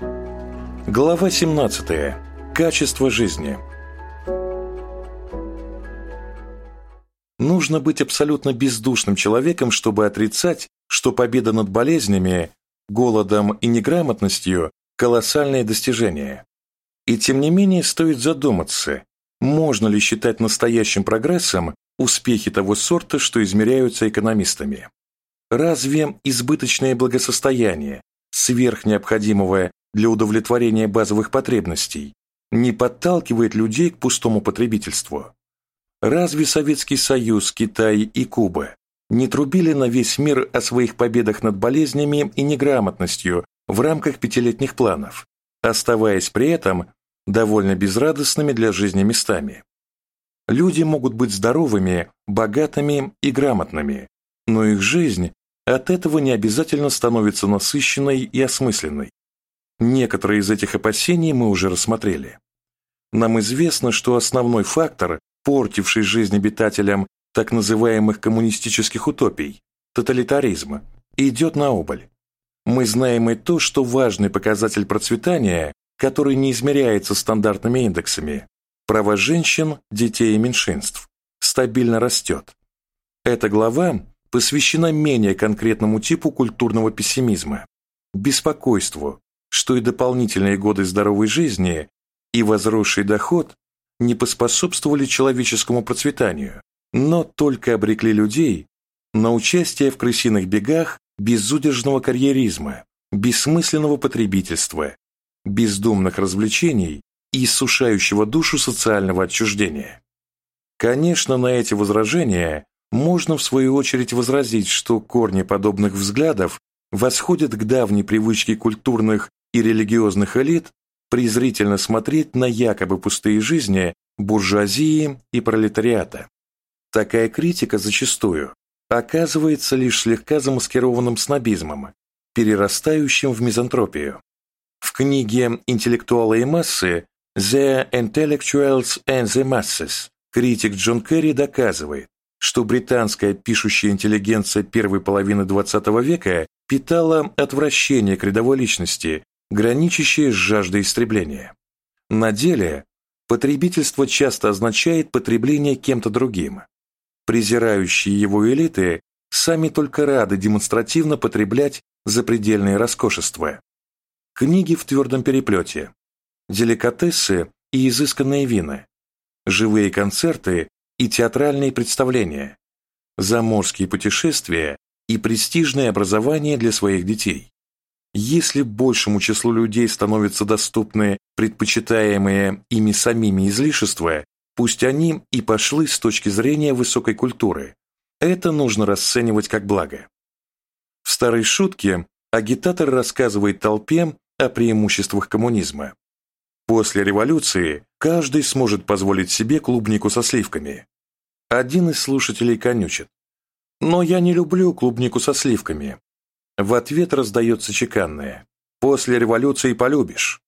Глава 17. Качество жизни. Нужно быть абсолютно бездушным человеком, чтобы отрицать, что победа над болезнями, голодом и неграмотностью – колоссальное достижение. И тем не менее стоит задуматься, можно ли считать настоящим прогрессом успехи того сорта, что измеряются экономистами. Разве избыточное благосостояние, сверхнеобходимого для удовлетворения базовых потребностей, не подталкивает людей к пустому потребительству? Разве Советский Союз, Китай и Куба не трубили на весь мир о своих победах над болезнями и неграмотностью в рамках пятилетних планов, оставаясь при этом довольно безрадостными для жизни местами? Люди могут быть здоровыми, богатыми и грамотными, но их жизнь от этого не обязательно становится насыщенной и осмысленной. Некоторые из этих опасений мы уже рассмотрели. Нам известно, что основной фактор, портивший жизнь обитателям так называемых коммунистических утопий, тоталитаризма, идет на убыль. Мы знаем и то, что важный показатель процветания, который не измеряется стандартными индексами, права женщин, детей и меньшинств, стабильно растет. Эта глава посвящена менее конкретному типу культурного пессимизма, беспокойству, что и дополнительные годы здоровой жизни и возросший доход не поспособствовали человеческому процветанию, но только обрекли людей на участие в крысиных бегах безудержного карьеризма, бессмысленного потребительства, бездумных развлечений и иссушающего душу социального отчуждения. Конечно, на эти возражения можно в свою очередь возразить, что корни подобных взглядов восходят к давней привычке культурных и религиозных элит презрительно смотреть на якобы пустые жизни буржуазии и пролетариата. Такая критика зачастую оказывается лишь слегка замаскированным снобизмом, перерастающим в мизантропию. В книге «Интеллектуалы и массы» «The Intellectuals and the Masses» критик Джон Керри доказывает, что британская пишущая интеллигенция первой половины XX века питала отвращение к рядовой личности, граничащее с жаждой истребления. На деле потребительство часто означает потребление кем-то другим. Презирающие его элиты сами только рады демонстративно потреблять запредельные роскошества. Книги в твердом переплете, деликатесы и изысканные вина, живые концерты и театральные представления, заморские путешествия и престижное образование для своих детей. Если большему числу людей становятся доступны предпочитаемые ими самими излишества, пусть они и пошли с точки зрения высокой культуры, это нужно расценивать как благо. В старой шутке агитатор рассказывает толпе о преимуществах коммунизма. После революции каждый сможет позволить себе клубнику со сливками. Один из слушателей конючит. «Но я не люблю клубнику со сливками». В ответ раздается чеканное. «После революции полюбишь».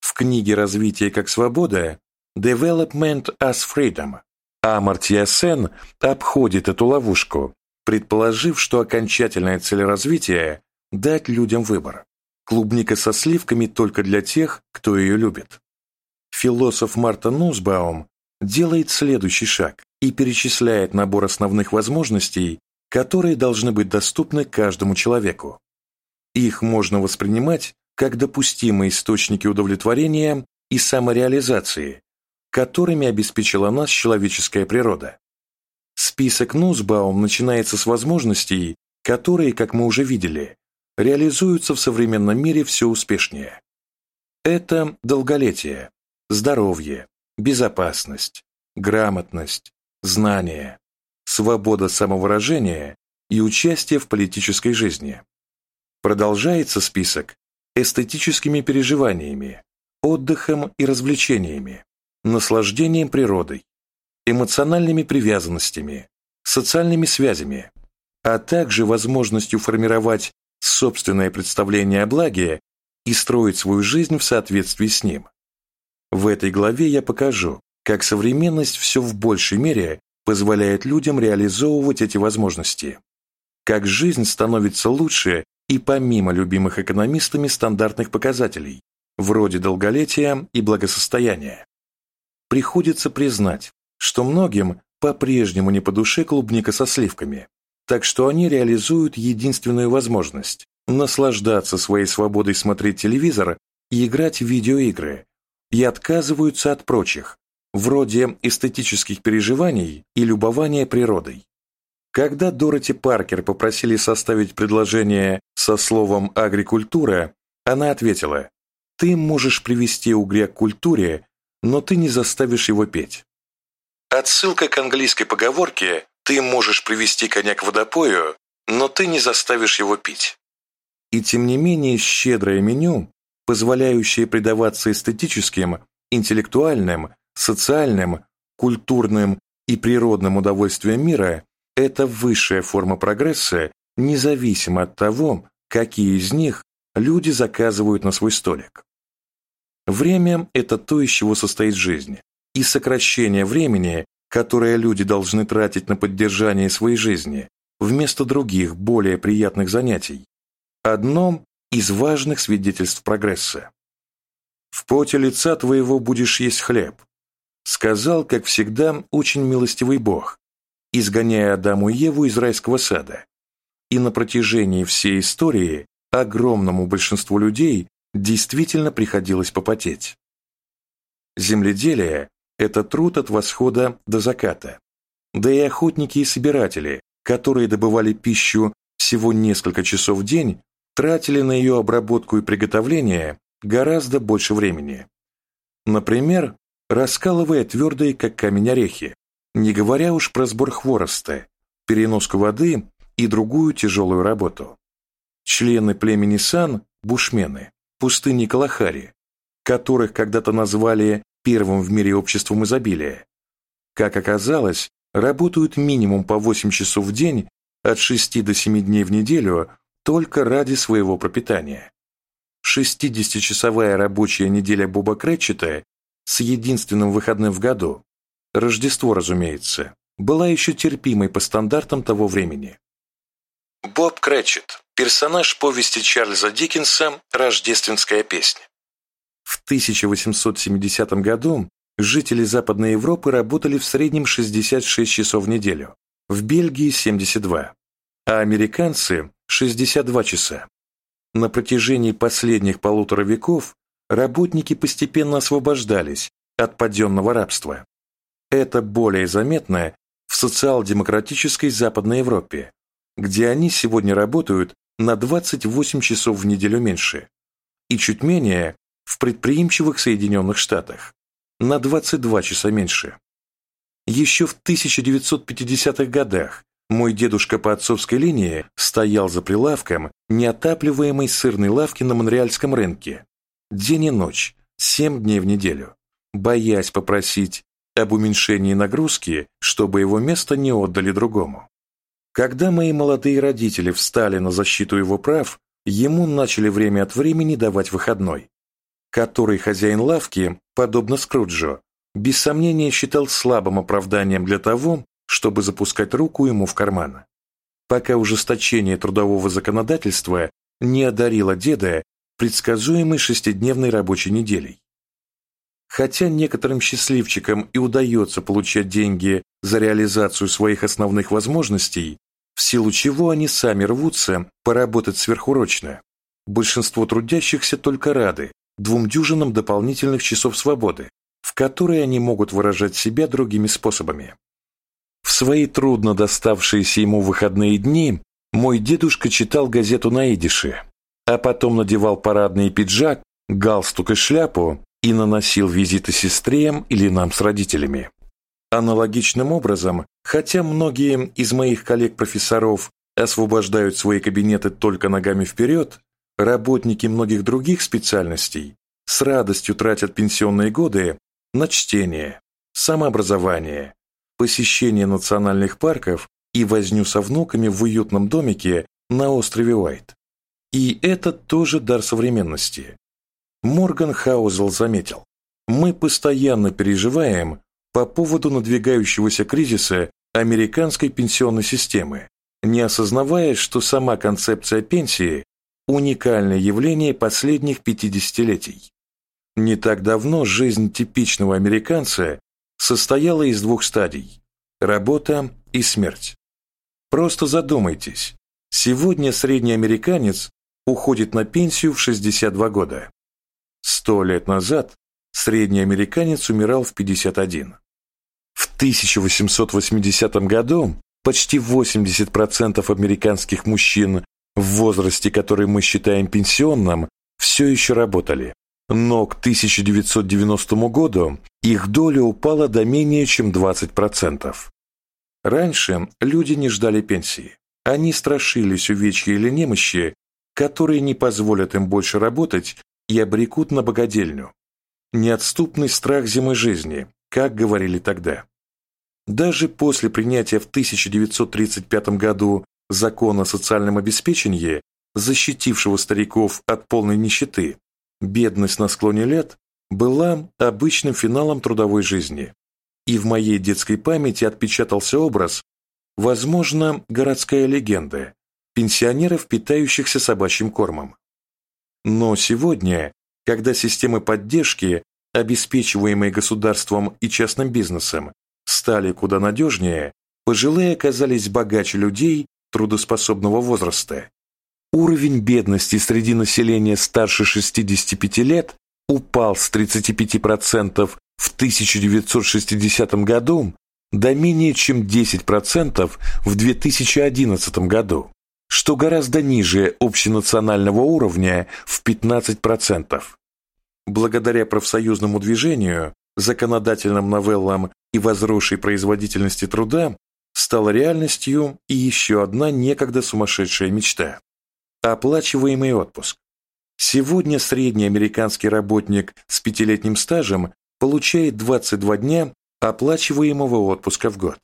В книге «Развитие как свобода» «Development as Freedom» Амартья Сен обходит эту ловушку, предположив, что окончательная цель развития – дать людям выбор. Клубника со сливками только для тех, кто ее любит. Философ Марта Нусбаум делает следующий шаг и перечисляет набор основных возможностей, которые должны быть доступны каждому человеку. Их можно воспринимать как допустимые источники удовлетворения и самореализации, которыми обеспечила нас человеческая природа. Список Нусбаум начинается с возможностей, которые, как мы уже видели, реализуются в современном мире все успешнее. Это долголетие, здоровье, безопасность, грамотность, знание, свобода самовыражения и участие в политической жизни. Продолжается список эстетическими переживаниями, отдыхом и развлечениями, наслаждением природой, эмоциональными привязанностями, социальными связями, а также возможностью формировать собственное представление о благе и строить свою жизнь в соответствии с ним. В этой главе я покажу, как современность все в большей мере позволяет людям реализовывать эти возможности, как жизнь становится лучше и помимо любимых экономистами стандартных показателей, вроде долголетия и благосостояния. Приходится признать, что многим по-прежнему не по душе клубника со сливками, так что они реализуют единственную возможность – наслаждаться своей свободой смотреть телевизор и играть в видеоигры, и отказываются от прочих, вроде эстетических переживаний и любования природой. Когда Дороти Паркер попросили составить предложение со словом «агрикультура», она ответила «Ты можешь привести угря к культуре, но ты не заставишь его петь». Отсылка к английской поговорке «Ты можешь привести коня к водопою, но ты не заставишь его пить». И тем не менее щедрое меню, позволяющее предаваться эстетическим, интеллектуальным, социальным, культурным и природным удовольствиям мира – это высшая форма прогресса, независимо от того, какие из них люди заказывают на свой столик. Время – это то, из чего состоит жизнь, и сокращение времени, которое люди должны тратить на поддержание своей жизни, вместо других, более приятных занятий, одно из важных свидетельств прогресса. «В поте лица твоего будешь есть хлеб», сказал, как всегда, очень милостивый Бог, изгоняя Адаму и Еву из райского сада. И на протяжении всей истории огромному большинству людей действительно приходилось попотеть. Земледелие – это труд от восхода до заката. Да и охотники и собиратели, которые добывали пищу всего несколько часов в день, тратили на ее обработку и приготовление гораздо больше времени. Например, раскалывая твердые, как камень орехи, не говоря уж про сбор хвороста, переноску воды и другую тяжелую работу. Члены племени Сан – бушмены, пустыни Калахари, которых когда-то назвали первым в мире обществом изобилия. Как оказалось, работают минимум по 8 часов в день от 6 до 7 дней в неделю только ради своего пропитания. 60-часовая рабочая неделя Боба Крэтчета с единственным выходным в году, Рождество, разумеется, была еще терпимой по стандартам того времени. Боб Крэтчет – персонаж повести Чарльза Диккенса «Рождественская песня». В 1870 году жители Западной Европы работали в среднем 66 часов в неделю, в Бельгии – 72, а американцы – 62 часа. На протяжении последних полутора веков работники постепенно освобождались от подъемного рабства. Это более заметно в социал-демократической Западной Европе, где они сегодня работают на 28 часов в неделю меньше, и чуть менее в предприимчивых Соединенных Штатах, на 22 часа меньше. Еще в 1950-х годах мой дедушка по отцовской линии стоял за прилавком неотапливаемой сырной лавки на Монреальском рынке день и ночь, семь дней в неделю, боясь попросить об уменьшении нагрузки, чтобы его место не отдали другому. Когда мои молодые родители встали на защиту его прав, ему начали время от времени давать выходной, который хозяин лавки, подобно Скруджу, без сомнения считал слабым оправданием для того, чтобы запускать руку ему в карман. Пока ужесточение трудового законодательства не одарило деда предсказуемой шестидневной рабочей неделей. Хотя некоторым счастливчикам и удается получать деньги за реализацию своих основных возможностей, в силу чего они сами рвутся поработать сверхурочно, большинство трудящихся только рады двум дюжинам дополнительных часов свободы, в которые они могут выражать себя другими способами. В свои трудно доставшиеся ему выходные дни мой дедушка читал газету на идише, а потом надевал парадный пиджак, галстук и шляпу и наносил визиты сестре или нам с родителями. Аналогичным образом, хотя многие из моих коллег-профессоров освобождают свои кабинеты только ногами вперед, работники многих других специальностей с радостью тратят пенсионные годы на чтение, самообразование, посещение национальных парков и возню со внуками в уютном домике на острове Уайт. И это тоже дар современности. Морган Хаузел заметил, мы постоянно переживаем по поводу надвигающегося кризиса американской пенсионной системы, не осознавая, что сама концепция пенсии уникальное явление последних 50-летий. Не так давно жизнь типичного американца состояла из двух стадий – работа и смерть. Просто задумайтесь, сегодня средний американец уходит на пенсию в 62 года. Сто лет назад средний американец умирал в 51. В 1880 году почти 80% американских мужчин в возрасте, который мы считаем пенсионным, все еще работали. Но к 1990 году их доля упала до менее чем 20%. Раньше люди не ждали пенсии. Они страшились увечья или немощи, которые не позволят им больше работать и обрекут на богадельню. Неотступный страх зимы жизни, как говорили тогда. Даже после принятия в 1935 году закона о социальном обеспечении, защитившего стариков от полной нищеты, бедность на склоне лет была обычным финалом трудовой жизни. И в моей детской памяти отпечатался образ, возможно, городская легенда, пенсионеров, питающихся собачьим кормом. Но сегодня, когда системы поддержки, обеспечиваемые государством и частным бизнесом, стали куда надежнее, пожилые оказались богаче людей трудоспособного возраста. Уровень бедности среди населения старше 65 лет упал с 35% в 1960 году до менее чем 10% в 2011 году, что гораздо ниже общенационального уровня в 15%. Благодаря профсоюзному движению, законодательным новеллам и возросшей производительности труда стала реальностью и еще одна некогда сумасшедшая мечта – оплачиваемый отпуск. Сегодня средний американский работник с пятилетним стажем получает 22 дня оплачиваемого отпуска в год.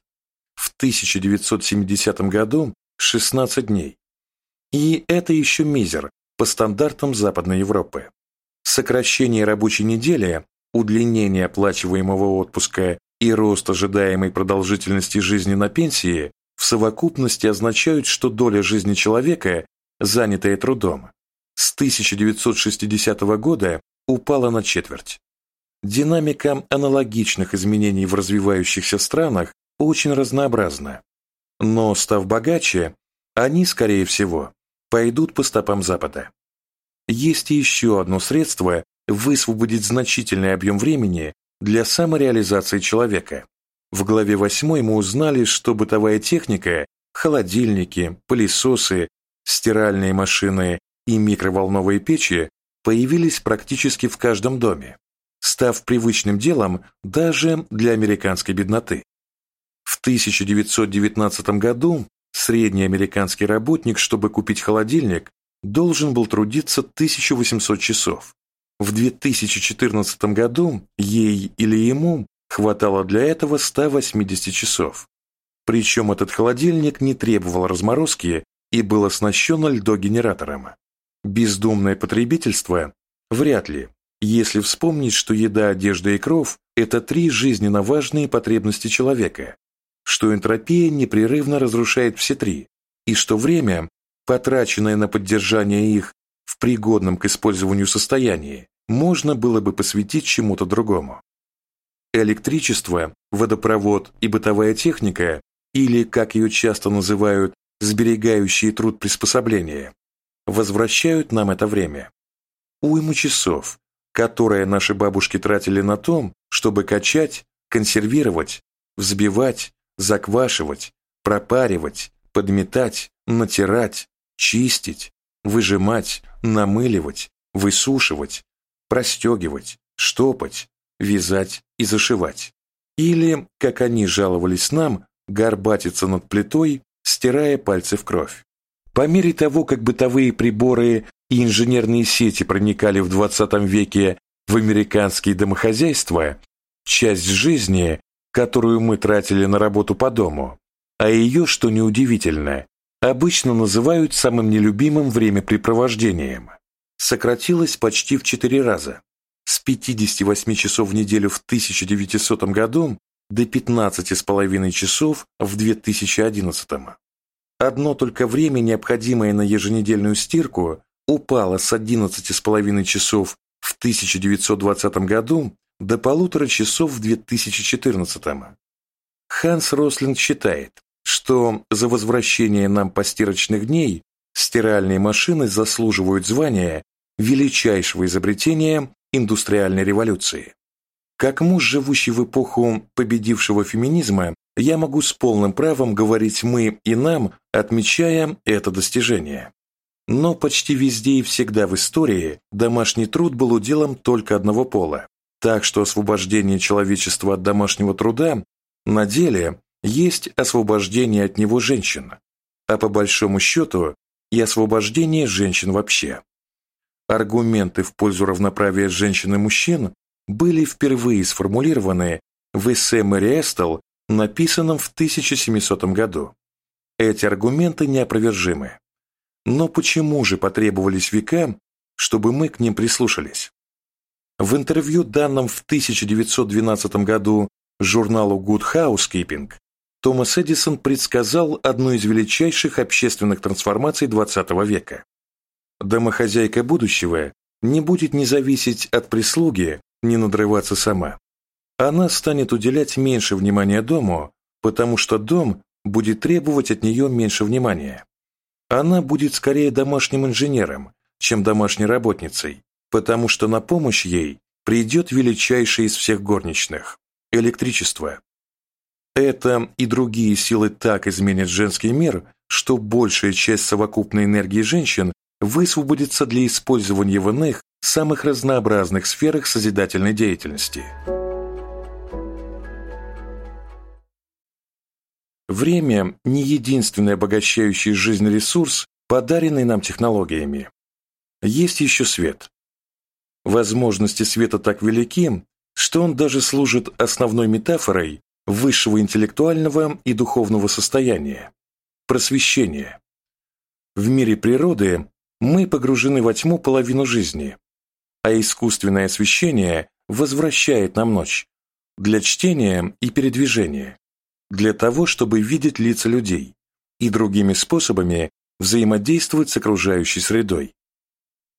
В 1970 году – 16 дней. И это еще мизер по стандартам Западной Европы. Сокращение рабочей недели, удлинение оплачиваемого отпуска и рост ожидаемой продолжительности жизни на пенсии в совокупности означают, что доля жизни человека, занятая трудом, с 1960 года упала на четверть. Динамика аналогичных изменений в развивающихся странах очень разнообразна. Но, став богаче, они, скорее всего, пойдут по стопам Запада. Есть еще одно средство высвободить значительный объем времени для самореализации человека. В главе 8 мы узнали, что бытовая техника, холодильники, пылесосы, стиральные машины и микроволновые печи появились практически в каждом доме, став привычным делом даже для американской бедноты. В 1919 году средний американский работник, чтобы купить холодильник, должен был трудиться 1800 часов, в 2014 году ей или ему хватало для этого 180 часов. Причем этот холодильник не требовал разморозки и был оснащен льдогенератором. Бездумное потребительство? Вряд ли, если вспомнить, что еда, одежда и кровь – это три жизненно важные потребности человека, что энтропия непрерывно разрушает все три, и что время, потраченное на поддержание их в пригодном к использованию состоянии, можно было бы посвятить чему-то другому. Электричество, водопровод и бытовая техника, или, как ее часто называют, сберегающие труд приспособления, возвращают нам это время. Уйму часов, которые наши бабушки тратили на том, чтобы качать, консервировать, взбивать, заквашивать, пропаривать, подметать, натирать, чистить, выжимать, намыливать, высушивать, простегивать, штопать, вязать и зашивать. Или, как они жаловались нам, горбатиться над плитой, стирая пальцы в кровь. По мере того, как бытовые приборы и инженерные сети проникали в 20 веке в американские домохозяйства, часть жизни, которую мы тратили на работу по дому, а ее, что неудивительно, обычно называют самым нелюбимым времяпрепровождением, сократилась почти в 4 раза, с 58 часов в неделю в 1900 году до 15,5 часов в 2011. Одно только время, необходимое на еженедельную стирку, упала с 11,5 часов в 1920 году до полутора часов в 2014. Ханс Рослинг считает, что за возвращение нам постирочных дней стиральные машины заслуживают звания величайшего изобретения индустриальной революции. Как муж, живущий в эпоху победившего феминизма, я могу с полным правом говорить «мы» и «нам», отмечая это достижение. Но почти везде и всегда в истории домашний труд был уделом только одного пола, так что освобождение человечества от домашнего труда на деле есть освобождение от него женщин, а по большому счету и освобождение женщин вообще. Аргументы в пользу равноправия женщин и мужчин были впервые сформулированы в эссе Мэри Эстел, написанном в 1700 году. Эти аргументы неопровержимы. Но почему же потребовались века, чтобы мы к ним прислушались? В интервью, данном в 1912 году журналу Good Housekeeping, Томас Эдисон предсказал одну из величайших общественных трансформаций XX века. Домохозяйка будущего не будет ни зависеть от прислуги, ни надрываться сама. Она станет уделять меньше внимания дому, потому что дом будет требовать от нее меньше внимания. Она будет скорее домашним инженером, чем домашней работницей, потому что на помощь ей придет величайший из всех горничных – электричество. Это и другие силы так изменят женский мир, что большая часть совокупной энергии женщин высвободится для использования в иных, самых разнообразных сферах созидательной деятельности. Время – не единственный обогащающий жизнь ресурс, подаренный нам технологиями. Есть еще свет. Возможности света так велики, что он даже служит основной метафорой высшего интеллектуального и духовного состояния – просвещения. В мире природы мы погружены во тьму половину жизни, а искусственное освещение возвращает нам ночь для чтения и передвижения, для того, чтобы видеть лица людей и другими способами взаимодействовать с окружающей средой.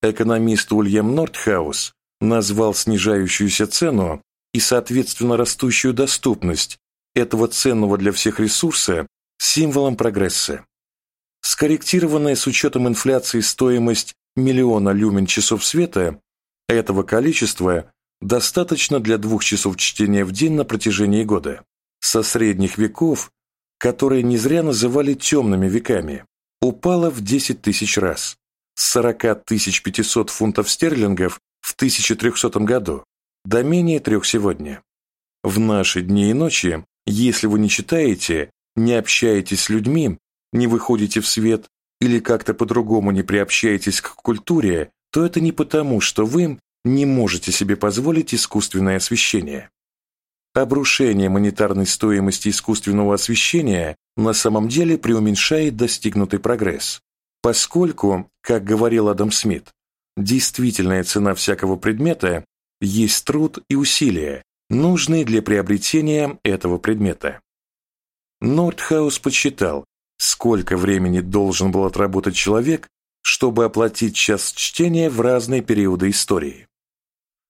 Экономист Ульям Нортхаус назвал снижающуюся цену и, соответственно, растущую доступность этого ценного для всех ресурса символом прогресса. Скорректированная с учетом инфляции стоимость миллиона люмен часов света этого количества достаточно для двух часов чтения в день на протяжении года. Со средних веков, которые не зря называли темными веками, упала в 10 тысяч раз, с 40 500 фунтов стерлингов в 1300 году до менее трех сегодня. В наши дни и ночи, если вы не читаете, не общаетесь с людьми, не выходите в свет или как-то по-другому не приобщаетесь к культуре, то это не потому, что вы не можете себе позволить искусственное освещение. Обрушение монетарной стоимости искусственного освещения на самом деле преуменьшает достигнутый прогресс, поскольку, как говорил Адам Смит, действительная цена всякого предмета есть труд и усилия, нужные для приобретения этого предмета. Нордхаус подсчитал, сколько времени должен был отработать человек, чтобы оплатить час чтения в разные периоды истории.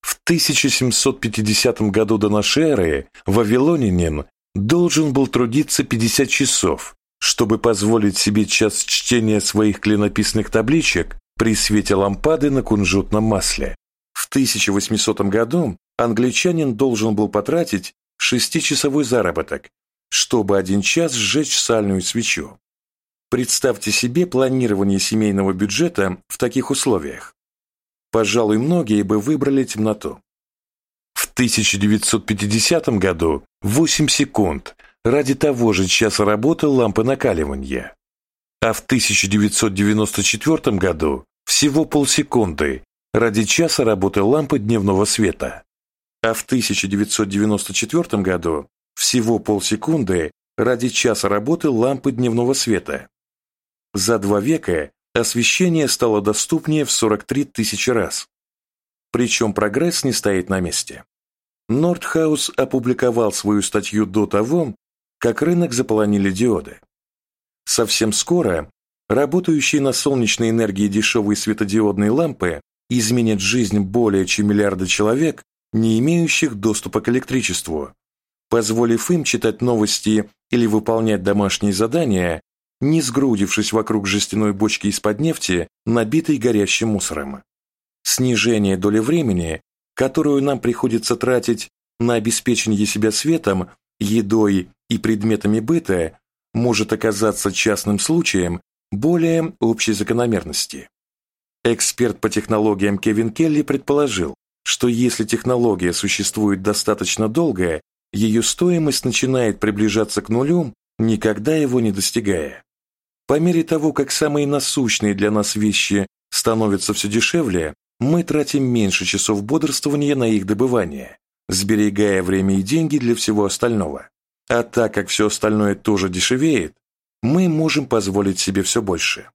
В 1750 году до нашей эры вавилонянин должен был трудиться 50 часов, чтобы позволить себе час чтения своих клинописных табличек при свете лампады на кунжутном масле. В 1800 году англичанин должен был потратить шестичасовой заработок, чтобы один час сжечь сальную свечу. Представьте себе планирование семейного бюджета в таких условиях. Пожалуй, многие бы выбрали темноту. В 1950 году 8 секунд ради того же часа работы лампы накаливания, а в 1994 году всего полсекунды ради часа работы лампы дневного света, а в 1994 году всего полсекунды ради часа работы лампы дневного света. За два века освещение стало доступнее в 43 тысячи раз. Причем прогресс не стоит на месте. Нордхаус опубликовал свою статью до того, как рынок заполонили диоды. Совсем скоро Работающие на солнечной энергии дешевые светодиодные лампы изменят жизнь более чем миллиарда человек, не имеющих доступа к электричеству, позволив им читать новости или выполнять домашние задания, не сгрудившись вокруг жестяной бочки из-под нефти, набитой горящим мусором. Снижение доли времени, которую нам приходится тратить на обеспечение себя светом, едой и предметами быта, может оказаться частным случаем более общей закономерности. Эксперт по технологиям Кевин Келли предположил, что если технология существует достаточно долго, ее стоимость начинает приближаться к нулю, никогда его не достигая. По мере того, как самые насущные для нас вещи становятся все дешевле, мы тратим меньше часов бодрствования на их добывание, сберегая время и деньги для всего остального. А так как все остальное тоже дешевеет, мы можем позволить себе все больше.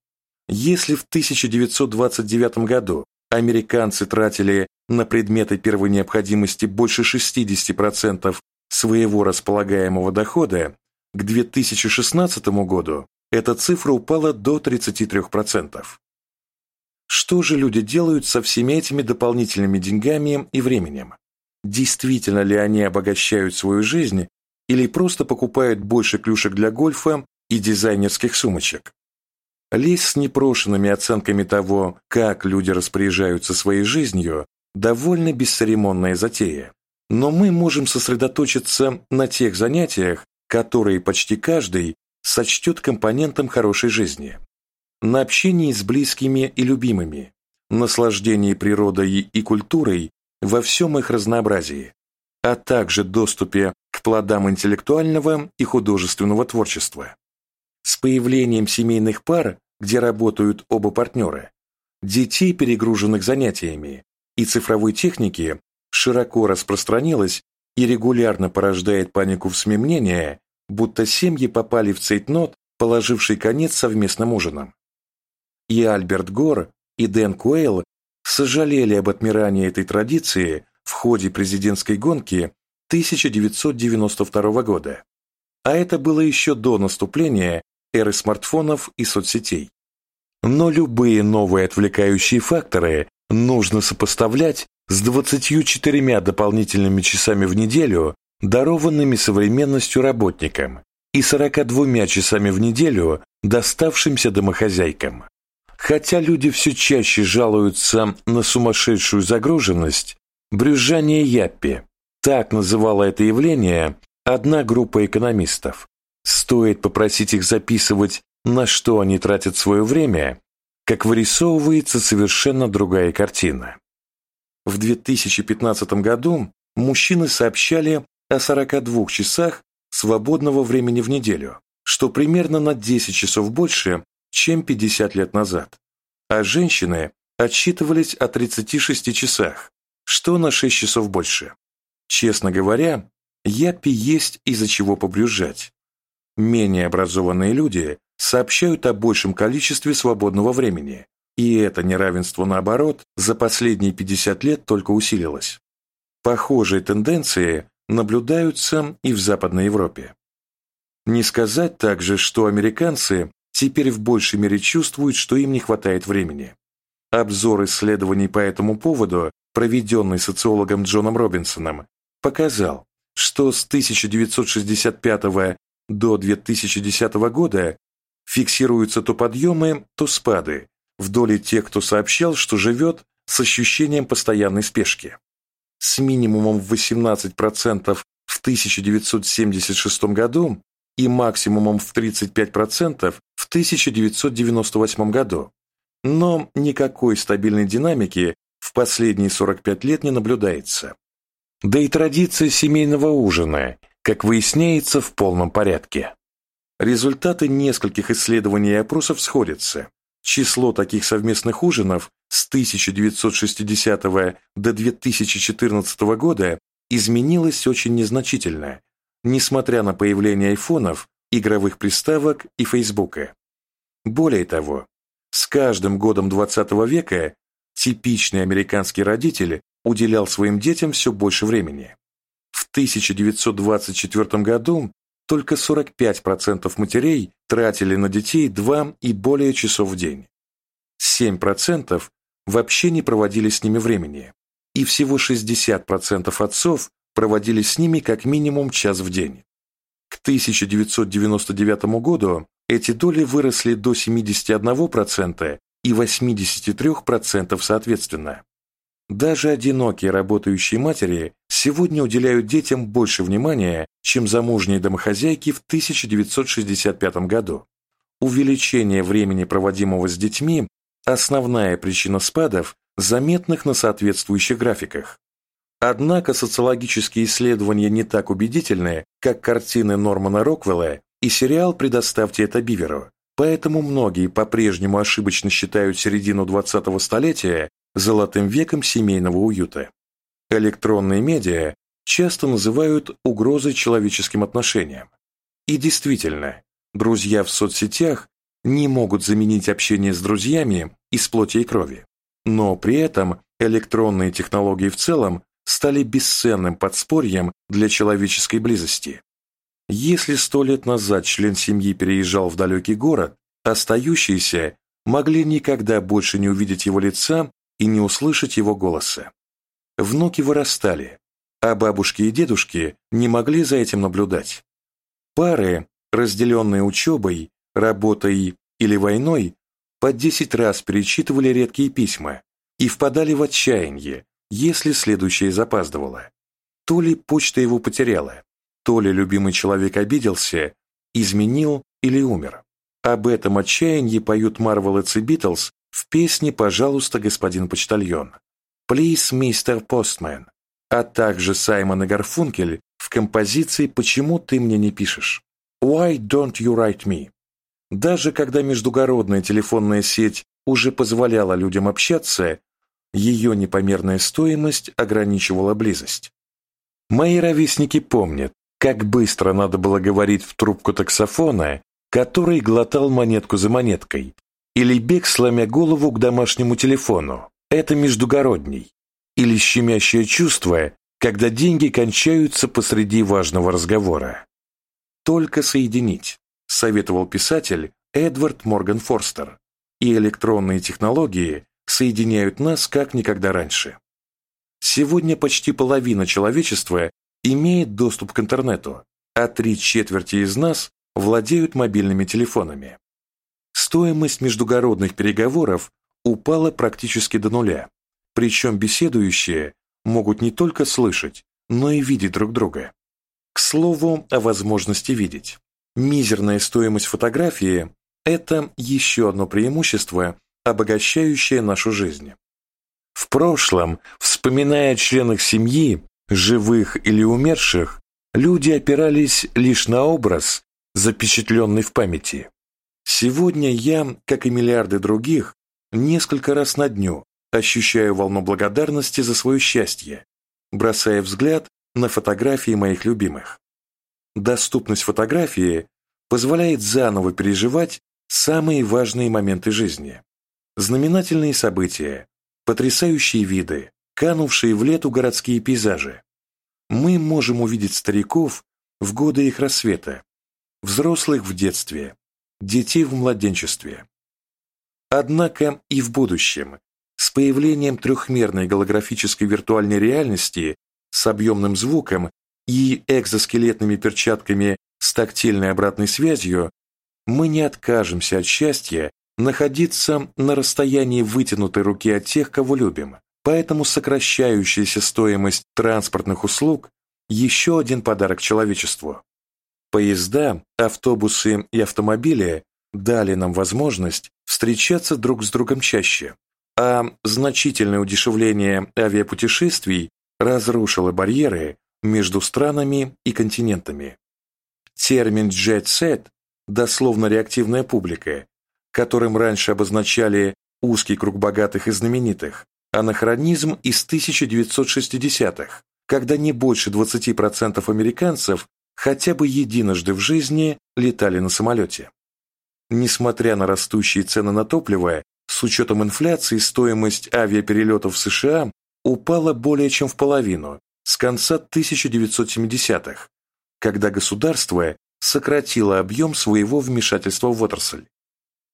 Если в 1929 году американцы тратили на предметы первой необходимости больше 60% своего располагаемого дохода, к 2016 году эта цифра упала до 33%. Что же люди делают со всеми этими дополнительными деньгами и временем? Действительно ли они обогащают свою жизнь или просто покупают больше клюшек для гольфа и дизайнерских сумочек. Лезть с непрошенными оценками того, как люди распоряжаются своей жизнью, довольно бесцеремонная затея. Но мы можем сосредоточиться на тех занятиях, которые почти каждый сочтет компонентом хорошей жизни. На общении с близкими и любимыми, наслаждении природой и культурой во всем их разнообразии, а также доступе к плодам интеллектуального и художественного творчества. С появлением семейных пар, где работают оба партнера, детей, перегруженных занятиями, и цифровой техники широко распространилась и регулярно порождает панику в СМИ мнения, будто семьи попали в цейтнот, положивший конец совместным ужинам. И Альберт Гор, и Дэн Куэйл сожалели об отмирании этой традиции в ходе президентской гонки 1992 года. А это было еще до наступления эры смартфонов и соцсетей. Но любые новые отвлекающие факторы нужно сопоставлять с 24 дополнительными часами в неделю, дарованными современностью работникам, и 42 часами в неделю, доставшимся домохозяйкам. Хотя люди все чаще жалуются на сумасшедшую загруженность, брюзжание яппи, так называла это явление одна группа экономистов. Стоит попросить их записывать, на что они тратят свое время, как вырисовывается совершенно другая картина. В 2015 году мужчины сообщали о 42 часах свободного времени в неделю, что примерно на 10 часов больше, чем 50 лет назад. А женщины отчитывались о 36 часах, что на 6 часов больше. Честно говоря, япи есть из-за чего побрюзжать. Менее образованные люди сообщают о большем количестве свободного времени, и это неравенство, наоборот, за последние 50 лет только усилилось. Похожие тенденции наблюдаются и в Западной Европе. Не сказать также, что американцы теперь в большей мере чувствуют, что им не хватает времени. Обзор исследований по этому поводу, проведенный социологом Джоном Робинсоном, показал, что с 1965 до 2010 года фиксируются то подъемы, то спады в доле тех, кто сообщал, что живет с ощущением постоянной спешки. С минимумом в 18% в 1976 году и максимумом в 35% в 1998 году. Но никакой стабильной динамики в последние 45 лет не наблюдается. Да и традиция семейного ужина, как выясняется, в полном порядке. Результаты нескольких исследований и опросов сходятся. Число таких совместных ужинов с 1960 до 2014 года изменилось очень незначительно, несмотря на появление айфонов, игровых приставок и Фейсбука. Более того, с каждым годом 20 века типичный американский родитель уделял своим детям все больше времени. В 1924 году только 45% матерей тратили на детей 2 и более часов в день. 7% вообще не проводили с ними времени, и всего 60% отцов проводили с ними как минимум час в день. К 1999 году эти доли выросли до 71% и 83% соответственно. Даже одинокие работающие матери сегодня уделяют детям больше внимания, чем замужние домохозяйки в 1965 году. Увеличение времени, проводимого с детьми, основная причина спадов, заметных на соответствующих графиках. Однако социологические исследования не так убедительны, как картины Нормана Роквелла и сериал «Предоставьте это Биверу», поэтому многие по-прежнему ошибочно считают середину 20-го столетия золотым веком семейного уюта. Электронные медиа часто называют угрозой человеческим отношениям. И действительно, друзья в соцсетях не могут заменить общение с друзьями из плоти и крови. Но при этом электронные технологии в целом стали бесценным подспорьем для человеческой близости. Если сто лет назад член семьи переезжал в далекий город, остающиеся могли никогда больше не увидеть его лица и не услышать его голоса. Внуки вырастали, а бабушки и дедушки не могли за этим наблюдать. Пары, разделенные учебой, работой или войной, по десять раз перечитывали редкие письма и впадали в отчаяние, если следующее запаздывало. То ли почта его потеряла, то ли любимый человек обиделся, изменил или умер. Об этом отчаянии поют Марвелец и Битлз в песне «Пожалуйста, господин почтальон», «Please, мистер Постмен», а также Саймон и Гарфункель в композиции «Почему ты мне не пишешь?» «Why don't you write me?» Даже когда междугородная телефонная сеть уже позволяла людям общаться, ее непомерная стоимость ограничивала близость. Мои ровесники помнят, как быстро надо было говорить в трубку таксофона, который глотал монетку за монеткой, или бег, сломя голову к домашнему телефону. Это междугородний. Или щемящее чувство, когда деньги кончаются посреди важного разговора. Только соединить, советовал писатель Эдвард Морган Форстер, и электронные технологии соединяют нас как никогда раньше. Сегодня почти половина человечества имеет доступ к интернету, а три четверти из нас владеют мобильными телефонами. Стоимость междугородных переговоров упала практически до нуля, причем беседующие могут не только слышать, но и видеть друг друга. К слову о возможности видеть. Мизерная стоимость фотографии – это еще одно преимущество, обогащающее нашу жизнь. В прошлом, вспоминая о членах семьи, живых или умерших, люди опирались лишь на образ, запечатленный в памяти. Сегодня я, как и миллиарды других, несколько раз на дню ощущаю волну благодарности за свое счастье, бросая взгляд на фотографии моих любимых. Доступность фотографии позволяет заново переживать самые важные моменты жизни. Знаменательные события, потрясающие виды, канувшие в лету городские пейзажи. Мы можем увидеть стариков в годы их рассвета, взрослых в детстве, детей в младенчестве. Однако и в будущем, с появлением трехмерной голографической виртуальной реальности с объемным звуком и экзоскелетными перчатками с тактильной обратной связью, мы не откажемся от счастья находиться на расстоянии вытянутой руки от тех, кого любим. Поэтому сокращающаяся стоимость транспортных услуг – еще один подарок человечеству. Поезда, автобусы и автомобили дали нам возможность встречаться друг с другом чаще, а значительное удешевление авиапутешествий разрушило барьеры между странами и континентами. Термин «jet set» дословно реактивная публика, которым раньше обозначали узкий круг богатых и знаменитых, анахронизм из 1960-х, когда не больше 20% американцев хотя бы единожды в жизни летали на самолете. Несмотря на растущие цены на топливо, с учетом инфляции стоимость авиаперелетов в США упала более чем в половину с конца 1970-х, когда государства сократила объем своего вмешательства в отрасль.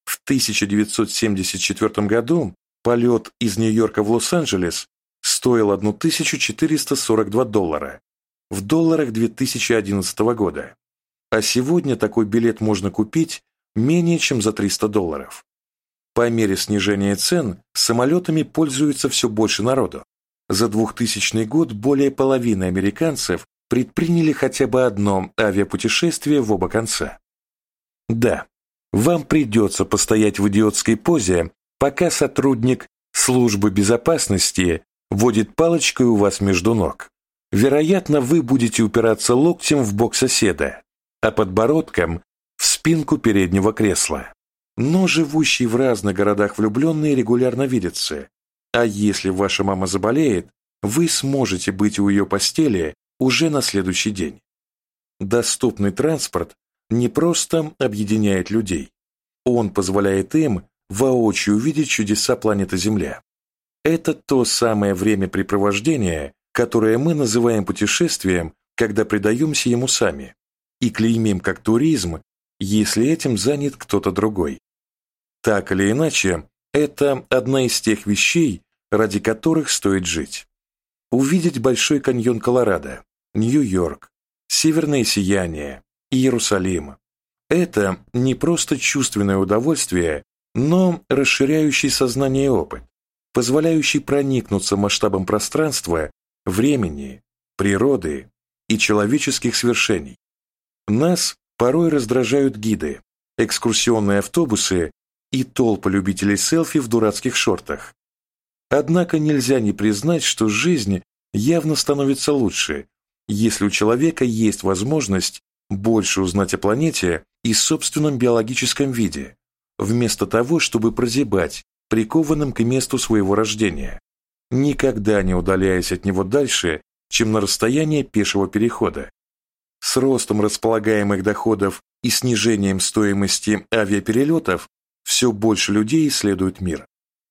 В 1974 году полет из Нью-Йорка в Лос-Анджелес стоил 1442 доллара, в долларах 2011 года. А сегодня такой билет можно купить менее чем за 300 долларов. По мере снижения цен самолетами пользуется все больше народу. За 2000 год более половины американцев предприняли хотя бы одно авиапутешествие в оба конца. Да, вам придется постоять в идиотской позе, пока сотрудник службы безопасности водит палочкой у вас между ног. Вероятно, вы будете упираться локтем в бок соседа, а подбородком в спинку переднего кресла. Но живущие в разных городах влюбленные регулярно видятся. А если ваша мама заболеет, вы сможете быть у ее постели уже на следующий день. Доступный транспорт не просто объединяет людей. Он позволяет им воочию увидеть чудеса планеты Земля. Это то самое времяпрепровождение, которое мы называем путешествием, когда предаемся ему сами, и клеймим как туризм, если этим занят кто-то другой. Так или иначе, это одна из тех вещей, ради которых стоит жить. Увидеть Большой каньон Колорадо, Нью-Йорк, Северное сияние, Иерусалим. Это не просто чувственное удовольствие, но расширяющий сознание опыт, позволяющий проникнуться масштабом пространства, времени, природы и человеческих свершений. Нас порой раздражают гиды, экскурсионные автобусы и толпы любителей селфи в дурацких шортах. Однако нельзя не признать, что жизнь явно становится лучше, если у человека есть возможность больше узнать о планете и собственном биологическом виде, вместо того, чтобы прозябать, прикованным к месту своего рождения, никогда не удаляясь от него дальше, чем на расстояние пешего перехода. С ростом располагаемых доходов и снижением стоимости авиаперелетов все больше людей исследуют мир.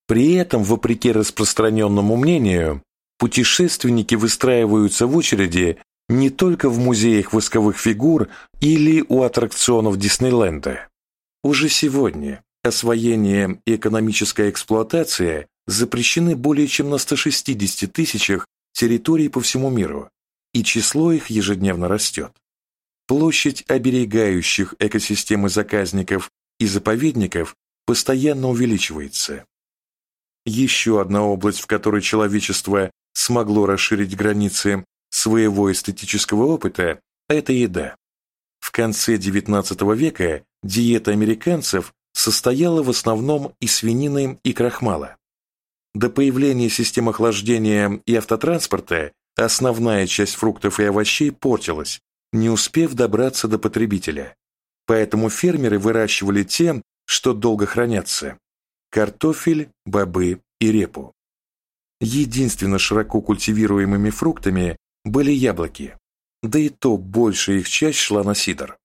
При этом, вопреки распространенному мнению, путешественники выстраиваются в очереди не только в музеях восковых фигур или у аттракционов Диснейленда. Уже сегодня освоение и экономическая эксплуатация запрещены более чем на 160 тысячах территорий по всему миру, и число их ежедневно растет. Площадь оберегающих экосистемы заказников и заповедников постоянно увеличивается. Еще одна область, в которой человечество смогло расширить границы своего эстетического опыта – это еда. В конце XIX века диета американцев состояла в основном из свинины и крахмала. До появления систем охлаждения и автотранспорта основная часть фруктов и овощей портилась, не успев добраться до потребителя. Поэтому фермеры выращивали те, что долго хранятся – картофель, бобы и репу. Единственно широко культивируемыми фруктами были яблоки, да и то большая их часть шла на сидр.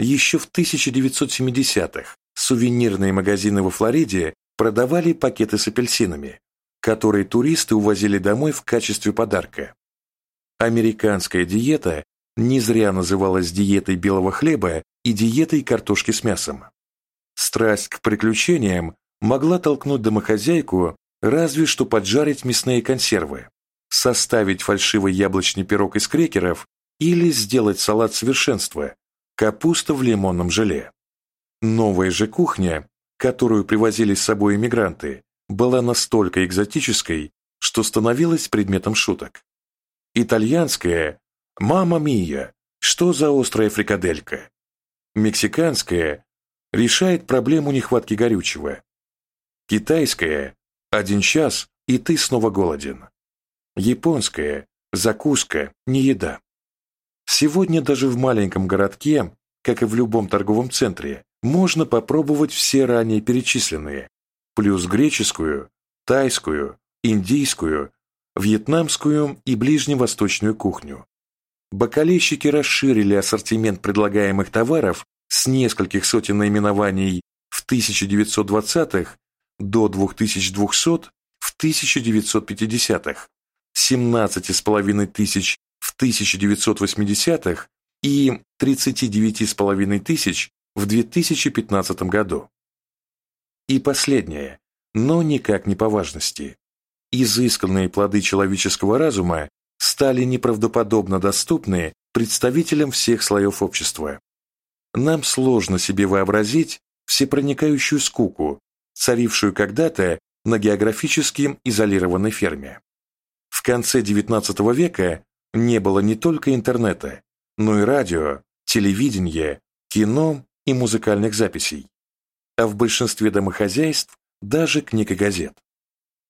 Еще в 1970-х сувенирные магазины во Флориде продавали пакеты с апельсинами, которые туристы увозили домой в качестве подарка. Американская диета не зря называлась диетой белого хлеба и диетой картошки с мясом. Страсть к приключениям могла толкнуть домохозяйку разве что поджарить мясные консервы, составить фальшивый яблочный пирог из крекеров или сделать салат совершенства – капуста в лимонном желе. Новая же кухня, которую привозили с собой иммигранты, была настолько экзотической, что становилась предметом шуток. Итальянская «Мама Мия, что за острая фрикаделька?» Мексиканская решает проблему нехватки горючего. Китайская «Один час, и ты снова голоден». Японская закуска, не еда. Сегодня даже в маленьком городке, как и в любом торговом центре, можно попробовать все ранее перечисленные, плюс греческую, тайскую, индийскую, вьетнамскую и ближневосточную кухню. Бакалейщики расширили ассортимент предлагаемых товаров с нескольких сотен наименований в 1920-х до 2200 в 1950-х, 17,5 тысяч 1980-х и 39,5 тысяч в 2015 году. И последнее, но никак не по важности. Изысканные плоды человеческого разума стали неправдоподобно доступны представителям всех слоев общества. Нам сложно себе вообразить всепроникающую скуку, царившую когда-то на географически изолированной ферме. В конце XIX века не было не только интернета, но и радио, телевидения, кино и музыкальных записей, а в большинстве домохозяйств даже книг и газет.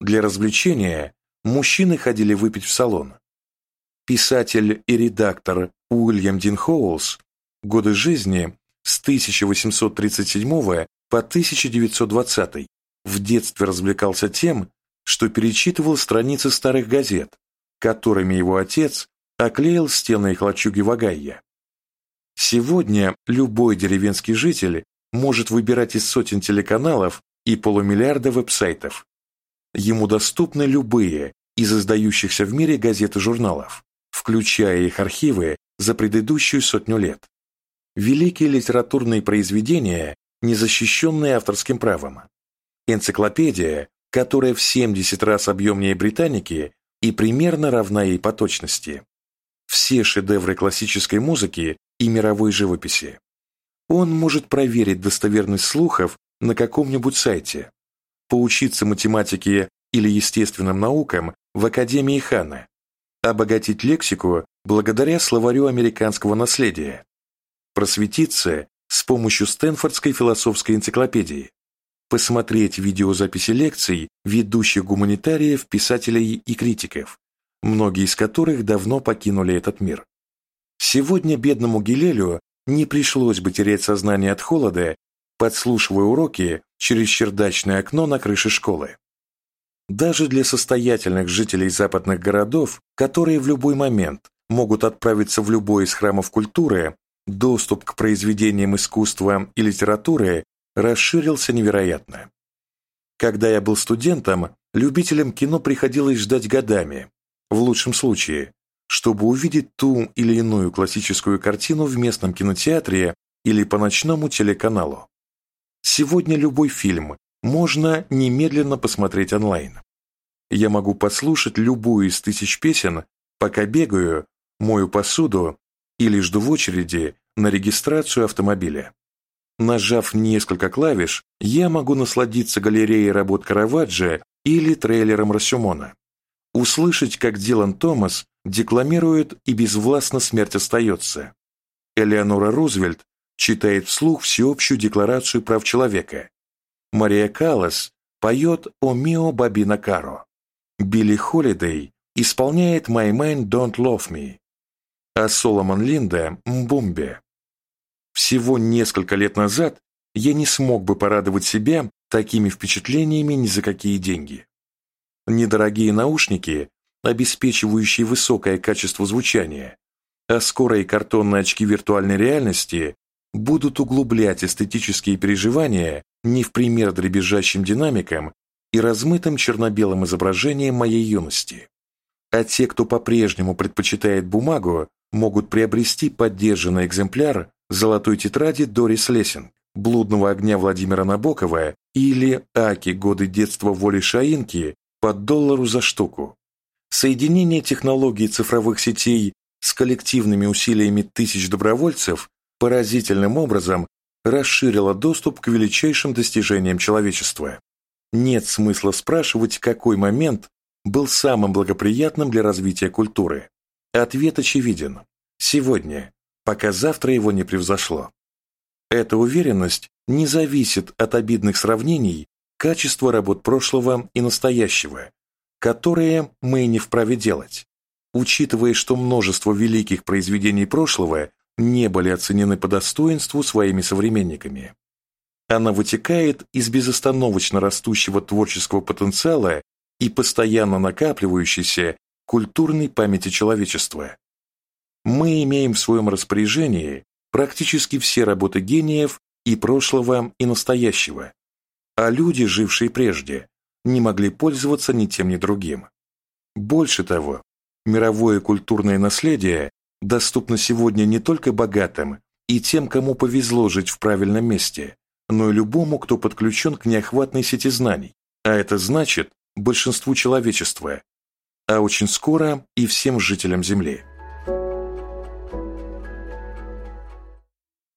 Для развлечения мужчины ходили выпить в салон. Писатель и редактор Уильям Дин Хоулс годы жизни с 1837 по 1920 в детстве развлекался тем, что перечитывал страницы старых газет, которыми его отец оклеил стены их лачуги Вагайя. Сегодня любой деревенский житель может выбирать из сотен телеканалов и полумиллиарда веб-сайтов. Ему доступны любые из издающихся в мире газет и журналов, включая их архивы за предыдущую сотню лет. Великие литературные произведения, не защищенные авторским правом. Энциклопедия, которая в 70 раз объемнее Британики и примерно равна ей по точности. Все шедевры классической музыки и мировой живописи. Он может проверить достоверность слухов на каком-нибудь сайте, поучиться математике или естественным наукам в Академии Хана, обогатить лексику благодаря словарю американского наследия, просветиться с помощью Стэнфордской философской энциклопедии, посмотреть видеозаписи лекций ведущих гуманитариев, писателей и критиков, многие из которых давно покинули этот мир. Сегодня бедному Гилелю не пришлось бы терять сознание от холода, подслушивая уроки через чердачное окно на крыше школы. Даже для состоятельных жителей западных городов, которые в любой момент могут отправиться в любой из храмов культуры, доступ к произведениям искусства и литературы расширился невероятно. Когда я был студентом, любителям кино приходилось ждать годами, в лучшем случае, чтобы увидеть ту или иную классическую картину в местном кинотеатре или по ночному телеканалу. Сегодня любой фильм можно немедленно посмотреть онлайн. Я могу послушать любую из тысяч песен, пока бегаю, мою посуду или жду в очереди на регистрацию автомобиля. Нажав несколько клавиш, я могу насладиться галереей работ Караваджо или трейлером Рассюмона. Услышать, как Дилан Томас декламирует «И безвластно смерть остается». Элеонора Рузвельт читает вслух всеобщую декларацию прав человека. Мария Каллас поет «О мио бабина каро». Билли Холидей исполняет «My man don't love me», а Соломон Линда – «Мбумбе». Всего несколько лет назад я не смог бы порадовать себя такими впечатлениями ни за какие деньги. Недорогие наушники, обеспечивающие высокое качество звучания, а скоро и картонные очки виртуальной реальности будут углублять эстетические переживания не в пример дребезжащим динамикам и размытым черно-белым изображением моей юности. А те, кто по-прежнему предпочитает бумагу, могут приобрести поддержанный экземпляр золотой тетради Дорис Лессинг, блудного огня Владимира Набокова или Аки годы детства воли Шаинки под доллару за штуку. Соединение технологий цифровых сетей с коллективными усилиями тысяч добровольцев поразительным образом расширило доступ к величайшим достижениям человечества. Нет смысла спрашивать, какой момент был самым благоприятным для развития культуры. Ответ очевиден. Сегодня, пока завтра его не превзошло. Эта уверенность не зависит от обидных сравнений качества работ прошлого и настоящего, которые мы не вправе делать, учитывая, что множество великих произведений прошлого не были оценены по достоинству своими современниками. Она вытекает из безостановочно растущего творческого потенциала и постоянно накапливающейся культурной памяти человечества. Мы имеем в своем распоряжении практически все работы гениев и прошлого, и настоящего, а люди, жившие прежде, не могли пользоваться ни тем, ни другим. Больше того, мировое культурное наследие доступна сегодня не только богатым и тем, кому повезло жить в правильном месте, но и любому, кто подключен к неохватной сети знаний, а это значит большинству человечества, а очень скоро и всем жителям Земли.